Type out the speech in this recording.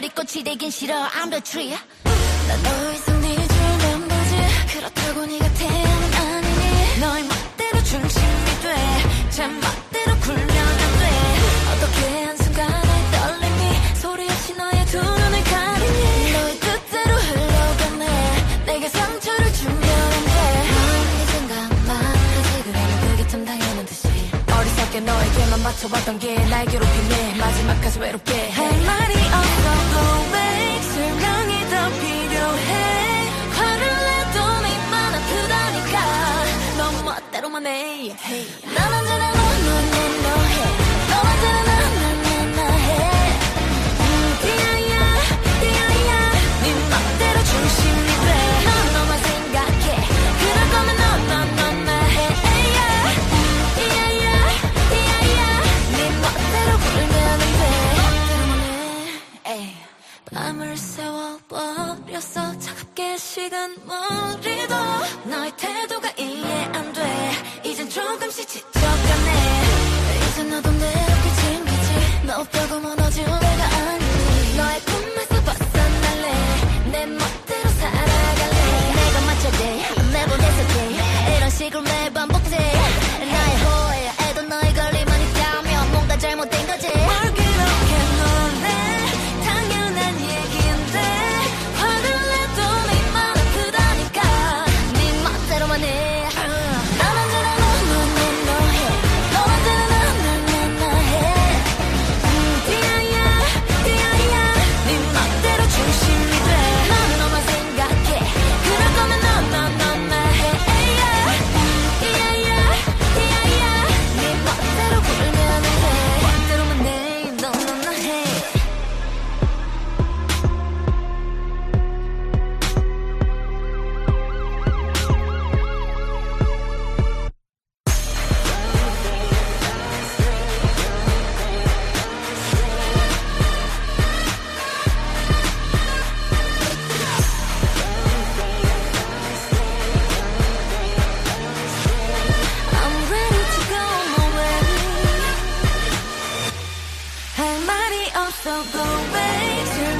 잊어버릴 꽃이 되긴 싫어. I'm the tree. 난더 이상 네줄 멤버지. 그렇다고 네가 태양은 아니니. 너의 멋대로 중심이 돼제 멋대로 굴면 안돼. 어떻게 한순간에 떨림이 소리 없이 너의 두 눈을 가리니. 너의 뜻대로 흘러가네. 내게 상처를 주면 안돼. 너의 생각만 하지 그러면 그게 참 당연한 듯이. 어리석게 너에게만 맞춰봤던 게 날 괴롭히네. 마지막까지 외롭게 멋대로만 해난 언제나 너너너너 해 너만 때나 나나나나 해 음, 띠야야 띠야야 네 멋대로 중심이 돼넌 너만 생각해 그럴 거면 너너너너 해 띠야야 띠야야 네 멋대로 굴면 안돼 밤을 새워버렸어 차갑게 식은 머리도 너의 태도가 이해 안돼 also go way too.